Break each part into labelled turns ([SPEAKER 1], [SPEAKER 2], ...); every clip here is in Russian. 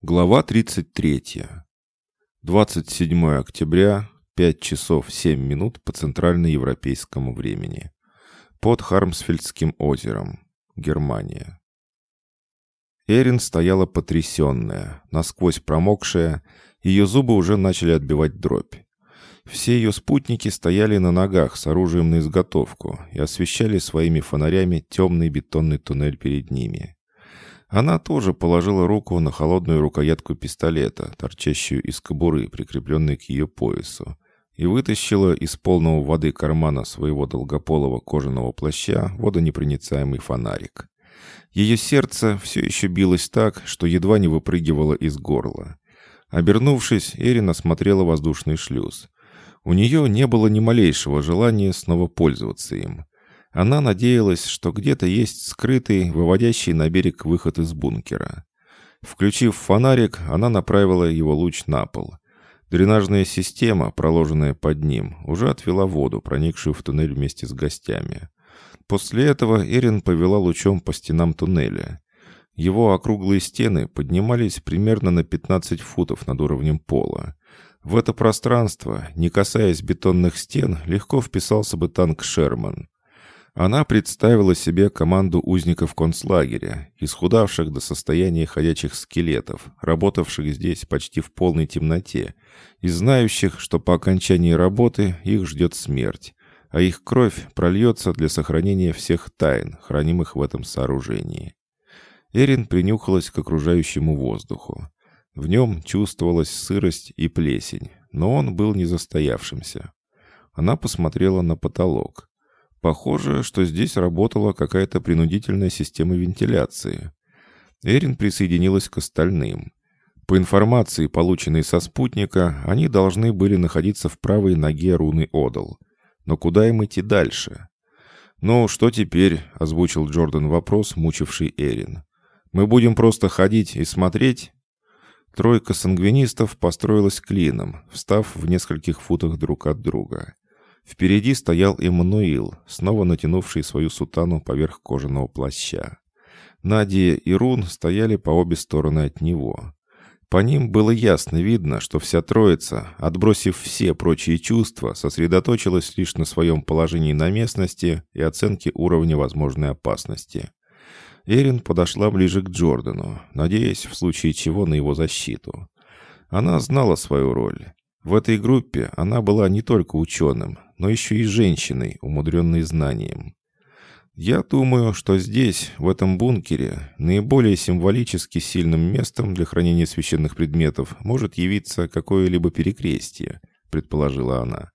[SPEAKER 1] Глава 33. 27 октября, 5 часов 7 минут по центральноевропейскому времени. Под Хармсфельдским озером, Германия. Эрин стояла потрясенная, насквозь промокшая, ее зубы уже начали отбивать дробь. Все ее спутники стояли на ногах с оружием на изготовку и освещали своими фонарями темный бетонный туннель перед ними. Она тоже положила руку на холодную рукоятку пистолета, торчащую из кобуры, прикрепленной к ее поясу, и вытащила из полного воды кармана своего долгополого кожаного плаща водонепроницаемый фонарик. Ее сердце все еще билось так, что едва не выпрыгивало из горла. Обернувшись, Эрин осмотрела воздушный шлюз. У нее не было ни малейшего желания снова пользоваться им. Она надеялась, что где-то есть скрытый, выводящий на берег выход из бункера. Включив фонарик, она направила его луч на пол. Дренажная система, проложенная под ним, уже отвела воду, проникшую в туннель вместе с гостями. После этого Эрин повела лучом по стенам туннеля. Его округлые стены поднимались примерно на 15 футов над уровнем пола. В это пространство, не касаясь бетонных стен, легко вписался бы танк «Шерман». Она представила себе команду узников концлагеря, исхудавших до состояния ходячих скелетов, работавших здесь почти в полной темноте, и знающих, что по окончании работы их ждет смерть, а их кровь прольется для сохранения всех тайн, хранимых в этом сооружении. Эрин принюхалась к окружающему воздуху. В нем чувствовалась сырость и плесень, но он был не застоявшимся. Она посмотрела на потолок. Похоже, что здесь работала какая-то принудительная система вентиляции. Эрин присоединилась к остальным. По информации, полученной со спутника, они должны были находиться в правой ноге руны Одал. Но куда им идти дальше? «Ну, что теперь?» — озвучил Джордан вопрос, мучивший Эрин. «Мы будем просто ходить и смотреть?» Тройка сангвинистов построилась клином, встав в нескольких футах друг от друга. Впереди стоял Эммануил, снова натянувший свою сутану поверх кожаного плаща. Надя и Рун стояли по обе стороны от него. По ним было ясно видно, что вся троица, отбросив все прочие чувства, сосредоточилась лишь на своем положении на местности и оценке уровня возможной опасности. Эрин подошла ближе к Джордану, надеясь в случае чего на его защиту. Она знала свою роль. В этой группе она была не только ученым, но еще и женщиной, умудренной знанием. Я думаю, что здесь, в этом бункере, наиболее символически сильным местом для хранения священных предметов может явиться какое-либо перекрестие, предположила она.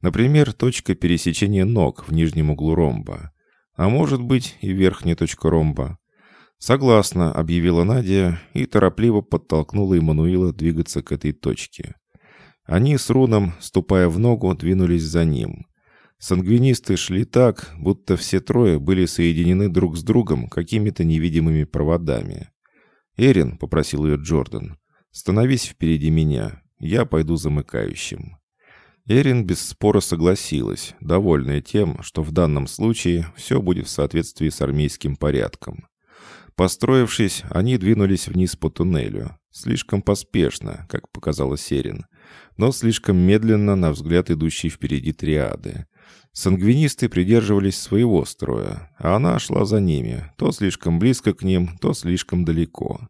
[SPEAKER 1] Например, точка пересечения ног в нижнем углу ромба. А может быть и верхняя точка ромба. «Согласна», — объявила Надя и торопливо подтолкнула Эммануила двигаться к этой точке. Они с Руном, ступая в ногу, двинулись за ним. Сангвинисты шли так, будто все трое были соединены друг с другом какими-то невидимыми проводами. «Эрин», — попросил ее Джордан, — «становись впереди меня, я пойду замыкающим». Эрин без спора согласилась, довольная тем, что в данном случае все будет в соответствии с армейским порядком. Построившись, они двинулись вниз по туннелю. Слишком поспешно, как показала Серин, но слишком медленно на взгляд идущей впереди триады. Сангвинисты придерживались своего строя, а она шла за ними, то слишком близко к ним, то слишком далеко.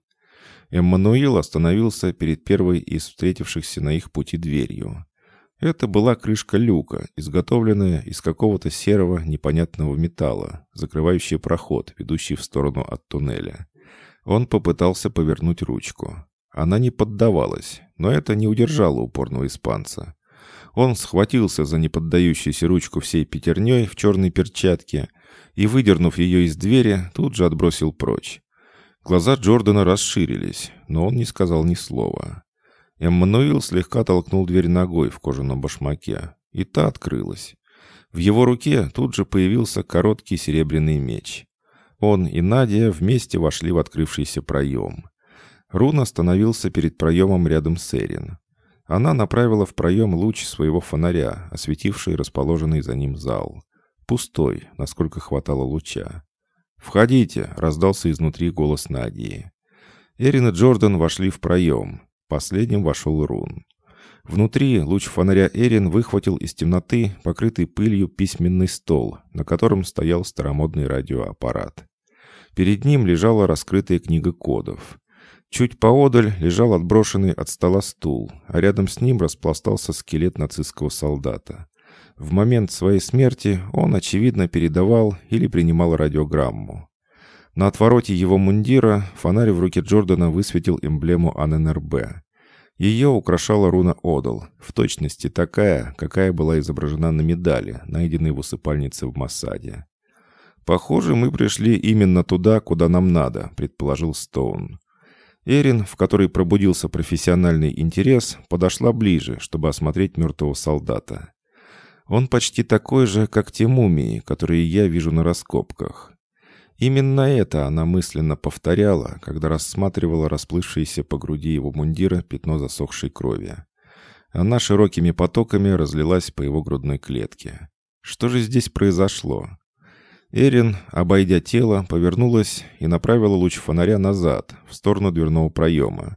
[SPEAKER 1] Эммануил остановился перед первой из встретившихся на их пути дверью. Это была крышка люка, изготовленная из какого-то серого непонятного металла, закрывающая проход, ведущий в сторону от туннеля. Он попытался повернуть ручку. Она не поддавалась, но это не удержало упорного испанца. Он схватился за неподдающуюся ручку всей пятерней в черной перчатке и, выдернув ее из двери, тут же отбросил прочь. Глаза Джордана расширились, но он не сказал ни слова. Эммануил слегка толкнул дверь ногой в кожаном башмаке, и та открылась. В его руке тут же появился короткий серебряный меч. Он и Надя вместе вошли в открывшийся проем. Рун остановился перед проемом рядом с Эрин. Она направила в проем луч своего фонаря, осветивший расположенный за ним зал. Пустой, насколько хватало луча. «Входите!» — раздался изнутри голос Надии. Эрин и Джордан вошли в проем. Последним вошел Рун. Внутри луч фонаря Эрин выхватил из темноты покрытый пылью письменный стол, на котором стоял старомодный радиоаппарат. Перед ним лежала раскрытая книга кодов. Чуть поодаль лежал отброшенный от стола стул, а рядом с ним распластался скелет нацистского солдата. В момент своей смерти он, очевидно, передавал или принимал радиограмму. На отвороте его мундира фонарь в руке Джордана высветил эмблему АННРБ. Ее украшала руна Одал, в точности такая, какая была изображена на медали, найденной в усыпальнице в Массаде. «Похоже, мы пришли именно туда, куда нам надо», — предположил Стоун. Эрин, в которой пробудился профессиональный интерес, подошла ближе, чтобы осмотреть мертвого солдата. Он почти такой же, как те мумии, которые я вижу на раскопках. Именно это она мысленно повторяла, когда рассматривала расплывшееся по груди его мундира пятно засохшей крови. Она широкими потоками разлилась по его грудной клетке. Что же здесь произошло? Эрин, обойдя тело, повернулась и направила луч фонаря назад, в сторону дверного проема.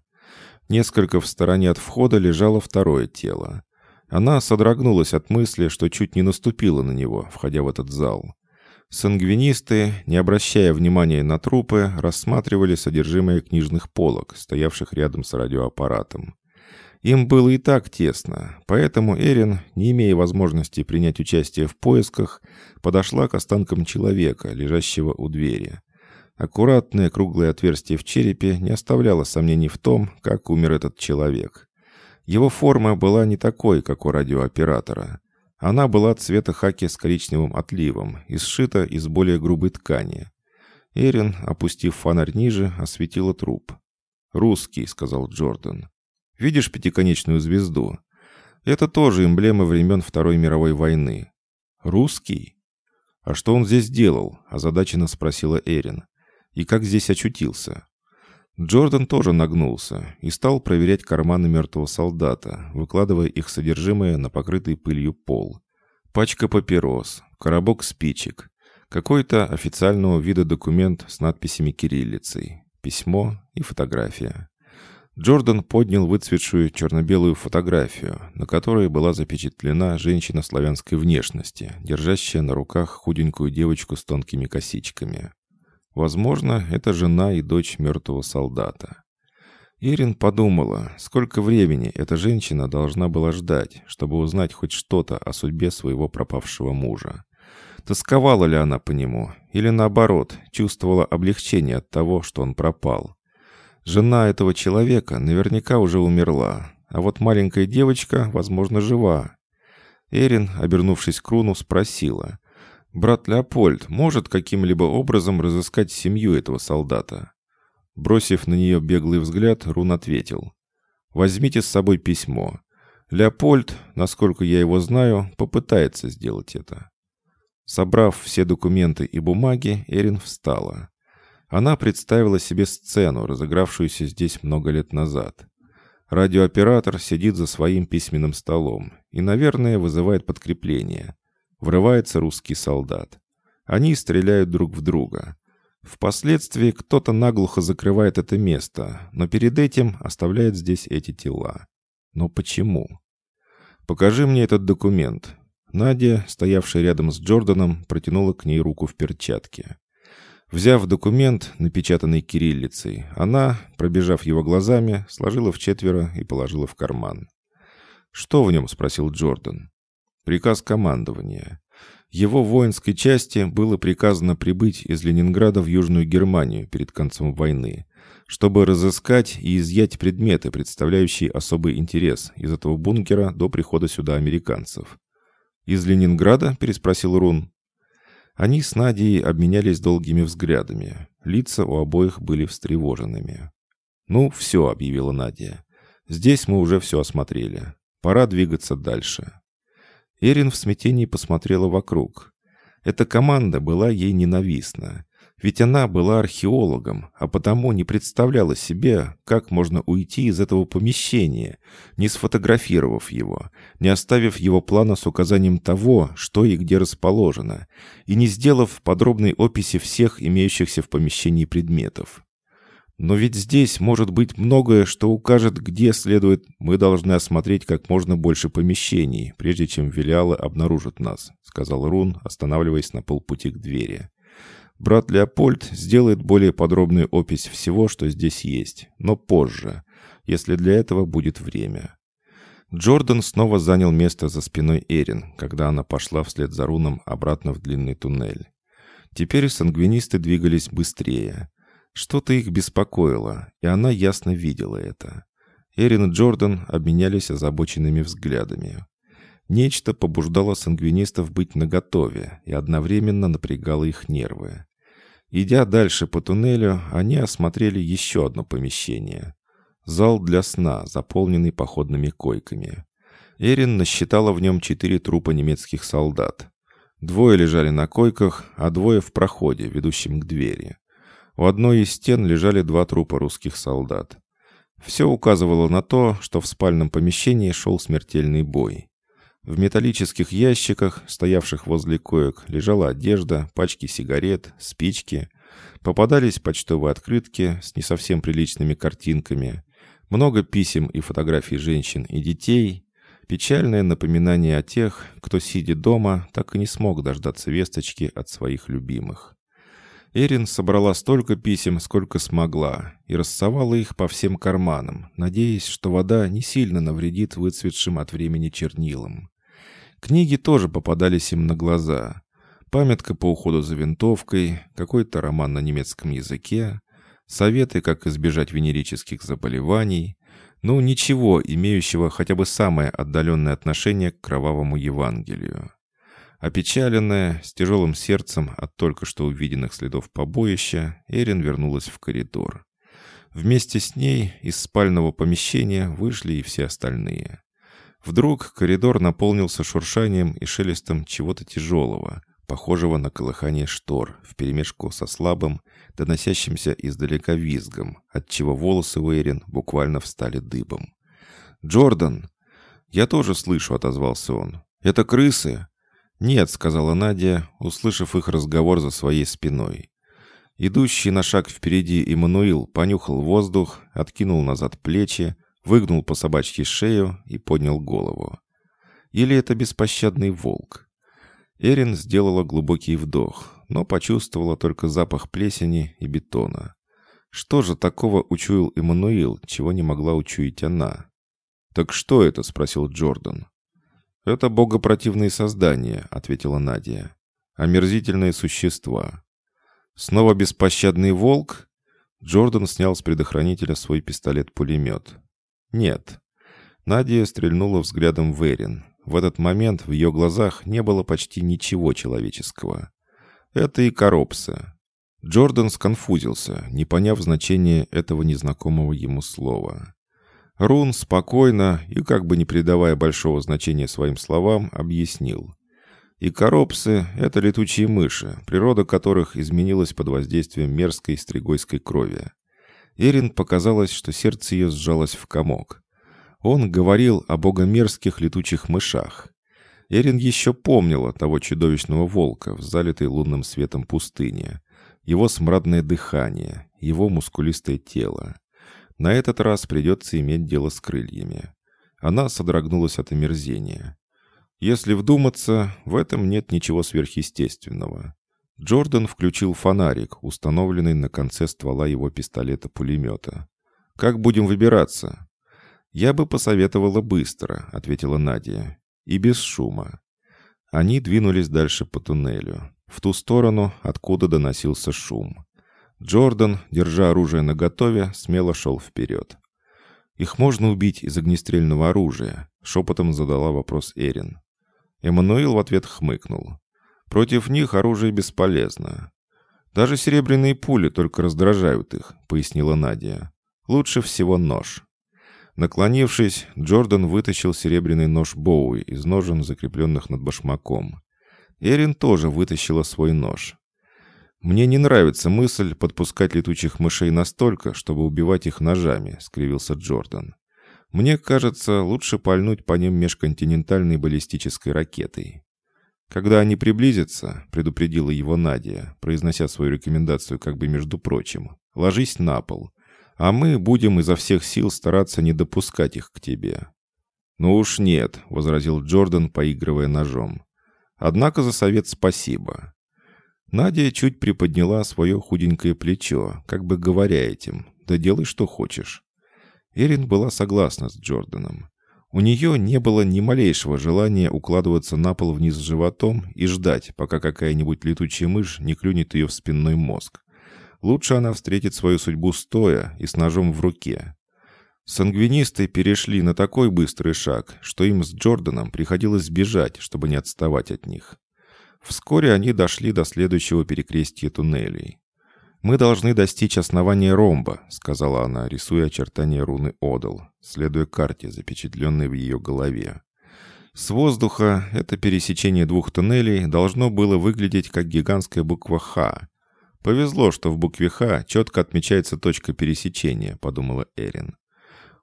[SPEAKER 1] Несколько в стороне от входа лежало второе тело. Она содрогнулась от мысли, что чуть не наступила на него, входя в этот зал. Сангвинисты, не обращая внимания на трупы, рассматривали содержимое книжных полок, стоявших рядом с радиоаппаратом. Им было и так тесно, поэтому Эрин, не имея возможности принять участие в поисках, подошла к останкам человека, лежащего у двери. Аккуратное круглое отверстие в черепе не оставляло сомнений в том, как умер этот человек. Его форма была не такой, как у радиооператора. Она была цвета хаки с коричневым отливом и сшита из более грубой ткани. Эрин, опустив фонарь ниже, осветила труп. «Русский», — сказал Джордан. Видишь пятиконечную звезду? Это тоже эмблема времен Второй мировой войны. Русский? А что он здесь делал? Озадаченно спросила Эрин. И как здесь очутился? Джордан тоже нагнулся и стал проверять карманы мертвого солдата, выкладывая их содержимое на покрытый пылью пол. Пачка папирос, коробок спичек, какой-то официального вида документ с надписями кириллицей, письмо и фотография. Джордан поднял выцветшую черно-белую фотографию, на которой была запечатлена женщина славянской внешности, держащая на руках худенькую девочку с тонкими косичками. Возможно, это жена и дочь мертвого солдата. Ирин подумала, сколько времени эта женщина должна была ждать, чтобы узнать хоть что-то о судьбе своего пропавшего мужа. Тосковала ли она по нему, или наоборот, чувствовала облегчение от того, что он пропал. Жена этого человека наверняка уже умерла, а вот маленькая девочка, возможно, жива. Эрин, обернувшись к Руну, спросила. «Брат Леопольд может каким-либо образом разыскать семью этого солдата?» Бросив на нее беглый взгляд, Рун ответил. «Возьмите с собой письмо. Леопольд, насколько я его знаю, попытается сделать это». Собрав все документы и бумаги, Эрин встала. Она представила себе сцену, разыгравшуюся здесь много лет назад. Радиооператор сидит за своим письменным столом и, наверное, вызывает подкрепление. Врывается русский солдат. Они стреляют друг в друга. Впоследствии кто-то наглухо закрывает это место, но перед этим оставляет здесь эти тела. Но почему? «Покажи мне этот документ». Надя, стоявшая рядом с Джорданом, протянула к ней руку в перчатке. Взяв документ, напечатанный кириллицей, она, пробежав его глазами, сложила в четверо и положила в карман. «Что в нем?» — спросил Джордан. «Приказ командования. Его воинской части было приказано прибыть из Ленинграда в Южную Германию перед концом войны, чтобы разыскать и изъять предметы, представляющие особый интерес из этого бункера до прихода сюда американцев». «Из Ленинграда?» — переспросил Рун. Они с Надей обменялись долгими взглядами. Лица у обоих были встревоженными. «Ну, все», — объявила Надя. «Здесь мы уже все осмотрели. Пора двигаться дальше». Эрин в смятении посмотрела вокруг. Эта команда была ей ненавистна. Ведь она была археологом, а потому не представляла себе, как можно уйти из этого помещения, не сфотографировав его, не оставив его плана с указанием того, что и где расположено, и не сделав подробной описи всех имеющихся в помещении предметов. Но ведь здесь может быть многое, что укажет, где следует. Мы должны осмотреть как можно больше помещений, прежде чем Велиалы обнаружат нас», — сказал Рун, останавливаясь на полпути к двери. «Брат Леопольд сделает более подробную опись всего, что здесь есть, но позже, если для этого будет время». Джордан снова занял место за спиной Эрин, когда она пошла вслед за Руном обратно в длинный туннель. Теперь сангвинисты двигались быстрее. Что-то их беспокоило, и она ясно видела это. Эрин и Джордан обменялись озабоченными взглядами. Нечто побуждало сангвинистов быть наготове и одновременно напрягало их нервы. Идя дальше по туннелю, они осмотрели еще одно помещение. Зал для сна, заполненный походными койками. Эрин насчитала в нем четыре трупа немецких солдат. Двое лежали на койках, а двое в проходе, ведущем к двери. У одной из стен лежали два трупа русских солдат. Все указывало на то, что в спальном помещении шел смертельный бой. В металлических ящиках, стоявших возле коек, лежала одежда, пачки сигарет, спички. Попадались почтовые открытки с не совсем приличными картинками, много писем и фотографий женщин и детей, печальное напоминание о тех, кто, сидя дома, так и не смог дождаться весточки от своих любимых. Эрин собрала столько писем, сколько смогла, и рассовала их по всем карманам, надеясь, что вода не сильно навредит выцветшим от времени чернилам. Книги тоже попадались им на глаза. Памятка по уходу за винтовкой, какой-то роман на немецком языке, советы, как избежать венерических заболеваний, ну, ничего, имеющего хотя бы самое отдаленное отношение к кровавому Евангелию. Опечаленная, с тяжелым сердцем от только что увиденных следов побоища, Эрин вернулась в коридор. Вместе с ней из спального помещения вышли и все остальные. Вдруг коридор наполнился шуршанием и шелестом чего-то тяжелого, похожего на колыхание штор, вперемешку со слабым, доносящимся издалека визгом, отчего волосы у Эрин буквально встали дыбом. «Джордан!» «Я тоже слышу», — отозвался он. «Это крысы!» «Нет», — сказала Надя, услышав их разговор за своей спиной. Идущий на шаг впереди Иммануил понюхал воздух, откинул назад плечи, выгнул по собачьей шею и поднял голову. Или это беспощадный волк? Эрин сделала глубокий вдох, но почувствовала только запах плесени и бетона. Что же такого учуял Иммануил, чего не могла учуять она? «Так что это?» — спросил Джордан. «Это богопротивные создания», — ответила Надя. «Омерзительные существа». «Снова беспощадный волк?» Джордан снял с предохранителя свой пистолет-пулемет. «Нет». Надя стрельнула взглядом в Эрин. В этот момент в ее глазах не было почти ничего человеческого. Это и коробсы. Джордан сконфузился, не поняв значения этого незнакомого ему слова. Рун спокойно и, как бы не придавая большого значения своим словам, объяснил. И коробсы — это летучие мыши, природа которых изменилась под воздействием мерзкой стригойской крови. Эрин показалось, что сердце ее сжалось в комок. Он говорил о богомерзких летучих мышах. Эрин еще помнила того чудовищного волка в залитой лунным светом пустыне, его смрадное дыхание, его мускулистое тело. На этот раз придется иметь дело с крыльями. Она содрогнулась от омерзения. Если вдуматься, в этом нет ничего сверхъестественного. Джордан включил фонарик, установленный на конце ствола его пистолета-пулемета. «Как будем выбираться?» «Я бы посоветовала быстро», — ответила Надя. «И без шума». Они двинулись дальше по туннелю, в ту сторону, откуда доносился шум. Джордан, держа оружие наготове, смело шел вперед. «Их можно убить из огнестрельного оружия», — шепотом задала вопрос Эрин. Эммануил в ответ хмыкнул. «Против них оружие бесполезно. Даже серебряные пули только раздражают их», — пояснила Надя. «Лучше всего нож». Наклонившись, Джордан вытащил серебряный нож Боуи из ножен, закрепленных над башмаком. Эрин тоже вытащила свой нож. «Мне не нравится мысль подпускать летучих мышей настолько, чтобы убивать их ножами», — скривился Джордан. «Мне кажется, лучше пальнуть по ним межконтинентальной баллистической ракетой». «Когда они приблизятся», — предупредила его Надя, произнося свою рекомендацию как бы между прочим, «ложись на пол. А мы будем изо всех сил стараться не допускать их к тебе». «Ну уж нет», — возразил Джордан, поигрывая ножом. «Однако за совет спасибо». Надя чуть приподняла свое худенькое плечо, как бы говоря этим, «Да делай, что хочешь». Эрин была согласна с Джорданом. У нее не было ни малейшего желания укладываться на пол вниз животом и ждать, пока какая-нибудь летучая мышь не клюнет ее в спинной мозг. Лучше она встретит свою судьбу стоя и с ножом в руке. Сангвинисты перешли на такой быстрый шаг, что им с Джорданом приходилось бежать, чтобы не отставать от них. Вскоре они дошли до следующего перекрестия туннелей. «Мы должны достичь основания ромба», — сказала она, рисуя очертания руны Одал, следуя карте, запечатленной в ее голове. С воздуха это пересечение двух туннелей должно было выглядеть как гигантская буква «Х». «Повезло, что в букве «Х» четко отмечается точка пересечения», — подумала Эрин.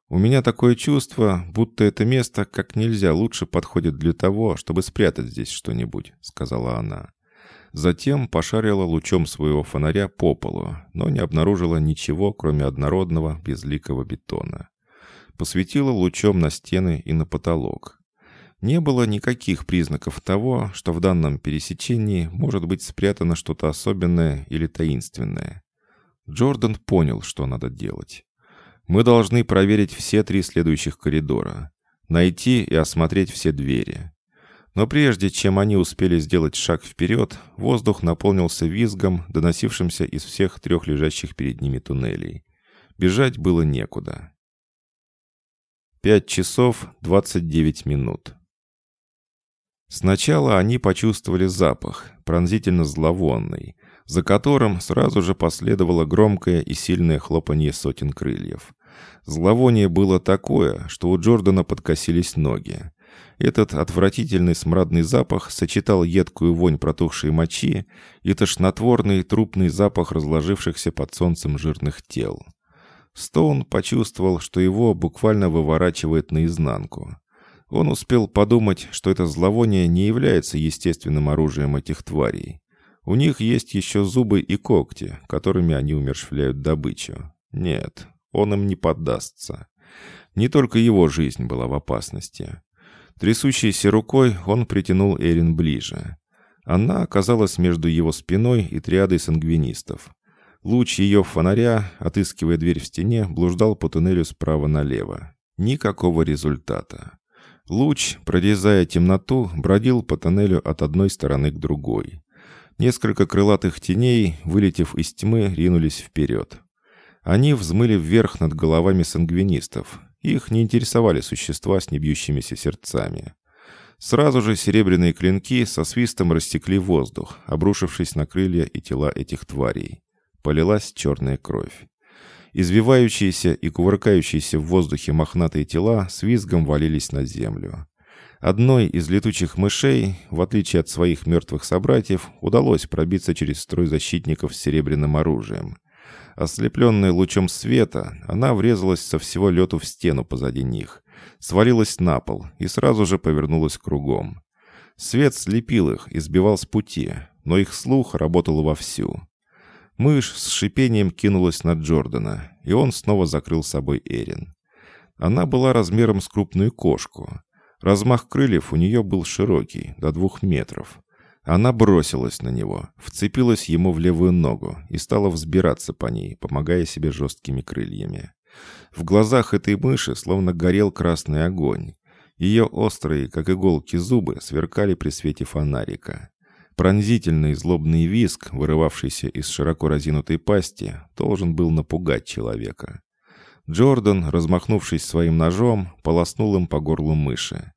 [SPEAKER 1] «У меня такое чувство, будто это место как нельзя лучше подходит для того, чтобы спрятать здесь что-нибудь», — сказала она. Затем пошарила лучом своего фонаря по полу, но не обнаружила ничего, кроме однородного безликого бетона. Посветила лучом на стены и на потолок. Не было никаких признаков того, что в данном пересечении может быть спрятано что-то особенное или таинственное. Джордан понял, что надо делать. Мы должны проверить все три следующих коридора, найти и осмотреть все двери. Но прежде чем они успели сделать шаг вперед, воздух наполнился визгом, доносившимся из всех трех лежащих перед ними туннелей. Бежать было некуда. Пять часов двадцать девять минут. Сначала они почувствовали запах, пронзительно зловонный, за которым сразу же последовало громкое и сильное хлопанье сотен крыльев. Зловоние было такое, что у Джордана подкосились ноги. Этот отвратительный смрадный запах сочетал едкую вонь протухшей мочи и тошнотворный трупный запах разложившихся под солнцем жирных тел. Стоун почувствовал, что его буквально выворачивает наизнанку. Он успел подумать, что это зловоние не является естественным оружием этих тварей. У них есть еще зубы и когти, которыми они умершвляют добычу. Нет, он им не поддастся. Не только его жизнь была в опасности. Трясущейся рукой он притянул Эрин ближе. Она оказалась между его спиной и триадой сангвинистов. Луч ее фонаря, отыскивая дверь в стене, блуждал по туннелю справа налево. Никакого результата. Луч, прорезая темноту, бродил по тоннелю от одной стороны к другой. Несколько крылатых теней, вылетев из тьмы, ринулись вперед. Они взмыли вверх над головами сангвинистов, их не интересовали существа с небьющимися сердцами. Сразу же серебряные клинки со свистом растекли воздух, обрушившись на крылья и тела этих тварей. Полилась черная кровь. Извивающиеся и кувыркающиеся в воздухе мохнатые тела с визгом валились на землю. Одной из летучих мышей, в отличие от своих мертвых собратьев, удалось пробиться через строй защитников с серебряным оружием. Ослепленная лучом света, она врезалась со всего лету в стену позади них, свалилась на пол и сразу же повернулась кругом. Свет слепил их и сбивал с пути, но их слух работал вовсю. Мышь с шипением кинулась на Джордана, и он снова закрыл собой Эрин. Она была размером с крупную кошку. Размах крыльев у нее был широкий, до двух метров. Она бросилась на него, вцепилась ему в левую ногу и стала взбираться по ней, помогая себе жесткими крыльями. В глазах этой мыши словно горел красный огонь. Ее острые, как иголки, зубы сверкали при свете фонарика. Пронзительный злобный виск, вырывавшийся из широко разинутой пасти, должен был напугать человека. Джордан, размахнувшись своим ножом, полоснул им по горлу мыши.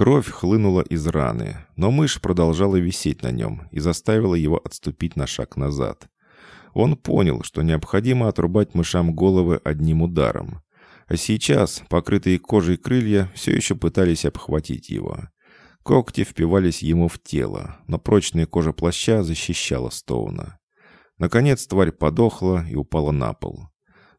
[SPEAKER 1] Кровь хлынула из раны, но мышь продолжала висеть на нем и заставила его отступить на шаг назад. Он понял, что необходимо отрубать мышам головы одним ударом. А сейчас покрытые кожей крылья все еще пытались обхватить его. Когти впивались ему в тело, но прочная кожа плаща защищала Стоуна. Наконец тварь подохла и упала на пол.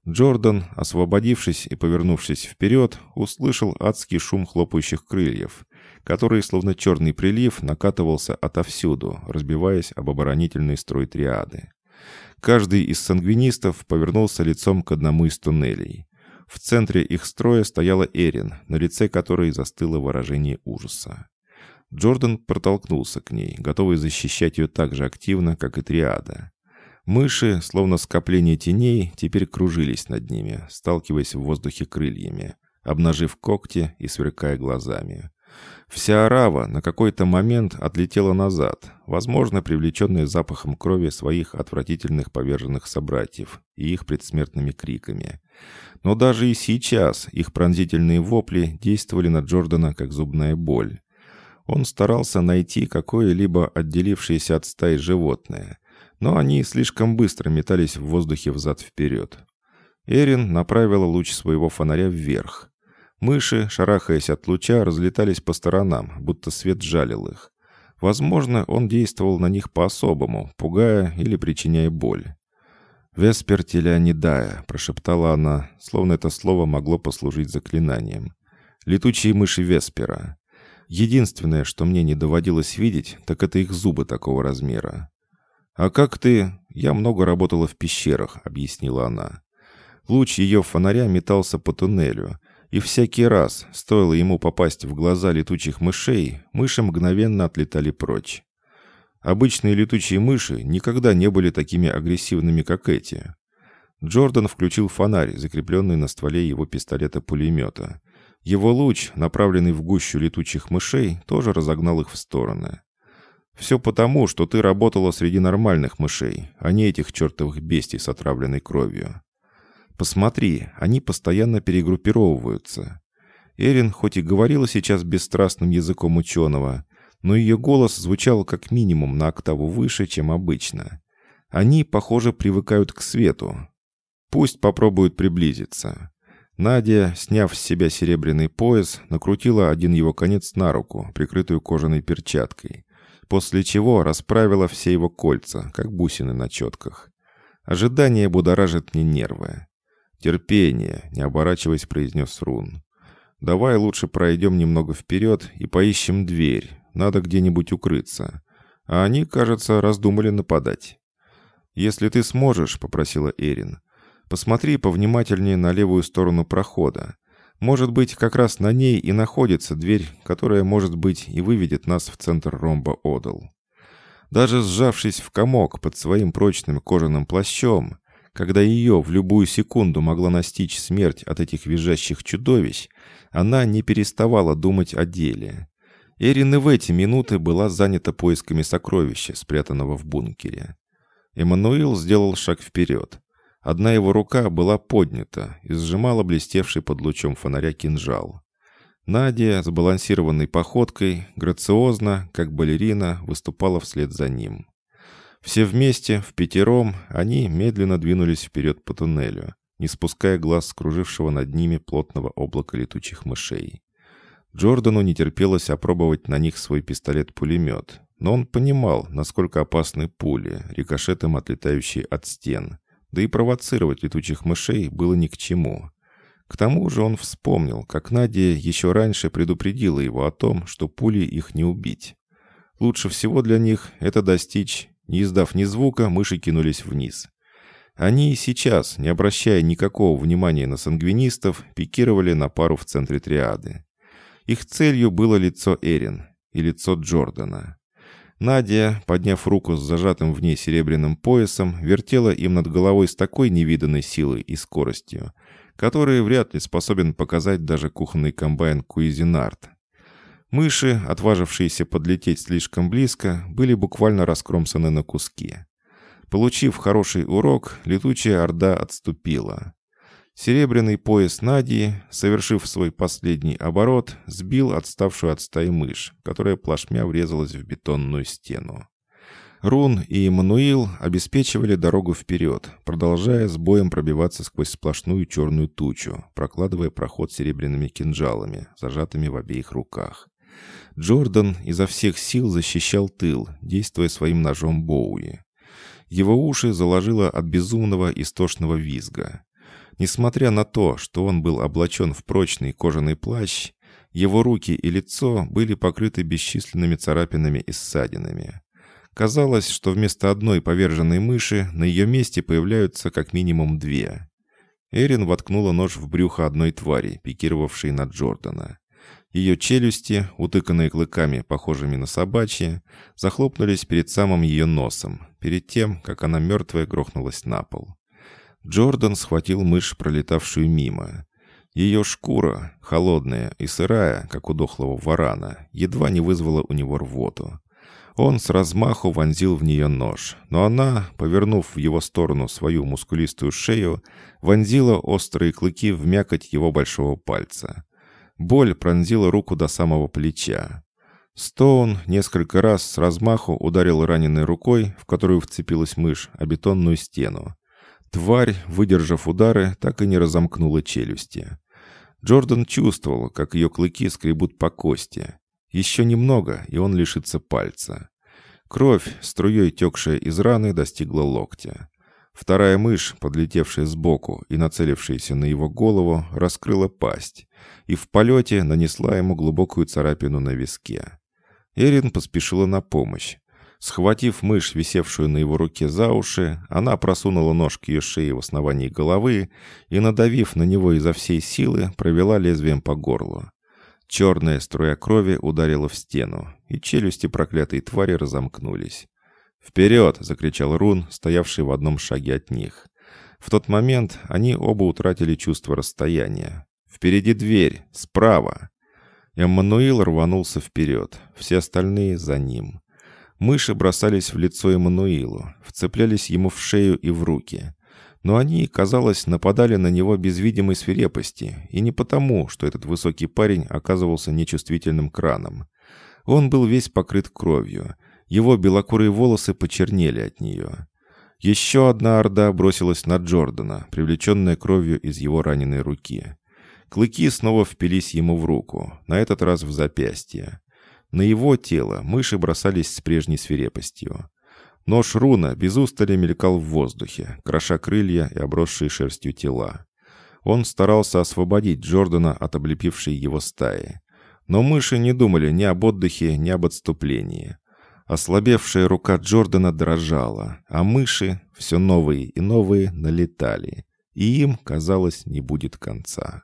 [SPEAKER 1] Джордан, освободившись и повернувшись вперед, услышал адский шум хлопающих крыльев, который, словно черный прилив, накатывался отовсюду, разбиваясь об оборонительный строй триады. Каждый из сангвинистов повернулся лицом к одному из туннелей. В центре их строя стояла Эрин, на лице которой застыло выражение ужаса. Джордан протолкнулся к ней, готовый защищать ее так же активно, как и Триада. Мыши, словно скопление теней, теперь кружились над ними, сталкиваясь в воздухе крыльями, обнажив когти и сверкая глазами. Вся арава на какой-то момент отлетела назад, возможно, привлеченная запахом крови своих отвратительных поверженных собратьев и их предсмертными криками. Но даже и сейчас их пронзительные вопли действовали на Джордана как зубная боль. Он старался найти какое-либо отделившееся от стаи животное, но они слишком быстро метались в воздухе взад-вперед. Эрин направила луч своего фонаря вверх. Мыши, шарахаясь от луча, разлетались по сторонам, будто свет жалил их. Возможно, он действовал на них по-особому, пугая или причиняя боль. «Веспер телеанидая», — прошептала она, словно это слово могло послужить заклинанием. «Летучие мыши Веспера. Единственное, что мне не доводилось видеть, так это их зубы такого размера. «А как ты...» «Я много работала в пещерах», — объяснила она. Луч ее фонаря метался по туннелю, и всякий раз, стоило ему попасть в глаза летучих мышей, мыши мгновенно отлетали прочь. Обычные летучие мыши никогда не были такими агрессивными, как эти. Джордан включил фонарь, закрепленный на стволе его пистолета-пулемета. Его луч, направленный в гущу летучих мышей, тоже разогнал их в стороны. Все потому, что ты работала среди нормальных мышей, а не этих чертовых бестий с отравленной кровью. Посмотри, они постоянно перегруппировываются. Эрин хоть и говорила сейчас бесстрастным языком ученого, но ее голос звучал как минимум на октаву выше, чем обычно. Они, похоже, привыкают к свету. Пусть попробуют приблизиться. Надя, сняв с себя серебряный пояс, накрутила один его конец на руку, прикрытую кожаной перчаткой после чего расправила все его кольца, как бусины на четках. Ожидание будоражит мне нервы. «Терпение», — не оборачиваясь, произнес Рун. «Давай лучше пройдем немного вперед и поищем дверь. Надо где-нибудь укрыться. А они, кажется, раздумали нападать». «Если ты сможешь», — попросила Эрин, — «посмотри повнимательнее на левую сторону прохода. Может быть, как раз на ней и находится дверь, которая, может быть, и выведет нас в центр ромба Одал. Даже сжавшись в комок под своим прочным кожаным плащом, когда ее в любую секунду могла настичь смерть от этих визжащих чудовищ, она не переставала думать о деле. Эрин и в эти минуты была занята поисками сокровища, спрятанного в бункере. Эммануил сделал шаг вперед. Одна его рука была поднята и сжимала блестевший под лучом фонаря кинжал. Надя, сбалансированной походкой, грациозно, как балерина, выступала вслед за ним. Все вместе, в пятером, они медленно двинулись вперед по туннелю, не спуская глаз с кружившего над ними плотного облака летучих мышей. Джордану не терпелось опробовать на них свой пистолет-пулемет, но он понимал, насколько опасны пули, рикошетом отлетающие от стен, да и провоцировать летучих мышей было ни к чему. К тому же он вспомнил, как Надя еще раньше предупредила его о том, что пули их не убить. Лучше всего для них это достичь. Не издав ни звука, мыши кинулись вниз. Они и сейчас, не обращая никакого внимания на сангвинистов, пикировали на пару в центре триады. Их целью было лицо Эрин и лицо Джордана. Надя, подняв руку с зажатым в ней серебряным поясом, вертела им над головой с такой невиданной силой и скоростью, которые вряд ли способен показать даже кухонный комбайн Куизинард. Мыши, отважившиеся подлететь слишком близко, были буквально раскромсаны на куски. Получив хороший урок, летучая орда отступила. Серебряный пояс Нади, совершив свой последний оборот, сбил отставшую от стаи мышь, которая плашмя врезалась в бетонную стену. Рун и Эммануил обеспечивали дорогу вперед, продолжая с боем пробиваться сквозь сплошную черную тучу, прокладывая проход серебряными кинжалами, зажатыми в обеих руках. Джордан изо всех сил защищал тыл, действуя своим ножом Боуи. Его уши заложило от безумного истошного визга. Несмотря на то, что он был облачен в прочный кожаный плащ, его руки и лицо были покрыты бесчисленными царапинами и ссадинами. Казалось, что вместо одной поверженной мыши на ее месте появляются как минимум две. Эрин воткнула нож в брюхо одной твари, пикировавшей на Джордана. Ее челюсти, утыканные клыками, похожими на собачьи, захлопнулись перед самым ее носом, перед тем, как она мертвая грохнулась на пол. Джордан схватил мышь, пролетавшую мимо. Ее шкура, холодная и сырая, как у дохлого варана, едва не вызвала у него рвоту. Он с размаху вонзил в нее нож, но она, повернув в его сторону свою мускулистую шею, вонзила острые клыки в мякоть его большого пальца. Боль пронзила руку до самого плеча. Стоун несколько раз с размаху ударил раненой рукой, в которую вцепилась мышь, о бетонную стену. Тварь, выдержав удары, так и не разомкнула челюсти. Джордан чувствовал, как ее клыки скребут по кости. Еще немного, и он лишится пальца. Кровь, струей текшая из раны, достигла локтя. Вторая мышь, подлетевшая сбоку и нацелившаяся на его голову, раскрыла пасть и в полете нанесла ему глубокую царапину на виске. Эрин поспешила на помощь. Схватив мышь, висевшую на его руке за уши, она просунула нож к ее шее в основании головы и, надавив на него изо всей силы, провела лезвием по горлу. Черная струя крови ударила в стену, и челюсти проклятой твари разомкнулись. «Вперед!» — закричал Рун, стоявший в одном шаге от них. В тот момент они оба утратили чувство расстояния. «Впереди дверь! Справа!» Эммануил рванулся вперед, все остальные за ним. Мыши бросались в лицо Эммануилу, вцеплялись ему в шею и в руки. Но они, казалось, нападали на него без видимой свирепости, и не потому, что этот высокий парень оказывался нечувствительным краном. Он был весь покрыт кровью, его белокурые волосы почернели от нее. Еще одна орда бросилась на Джордана, привлеченная кровью из его раненой руки. Клыки снова впились ему в руку, на этот раз в запястье. На его тело мыши бросались с прежней свирепостью. Нож руна без устали мелькал в воздухе, кроша крылья и обросшие шерстью тела. Он старался освободить Джордана от облепившей его стаи. Но мыши не думали ни об отдыхе, ни об отступлении. Ослабевшая рука Джордана дрожала, а мыши, все новые и новые, налетали. И им, казалось, не будет конца.